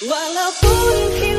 Walaupun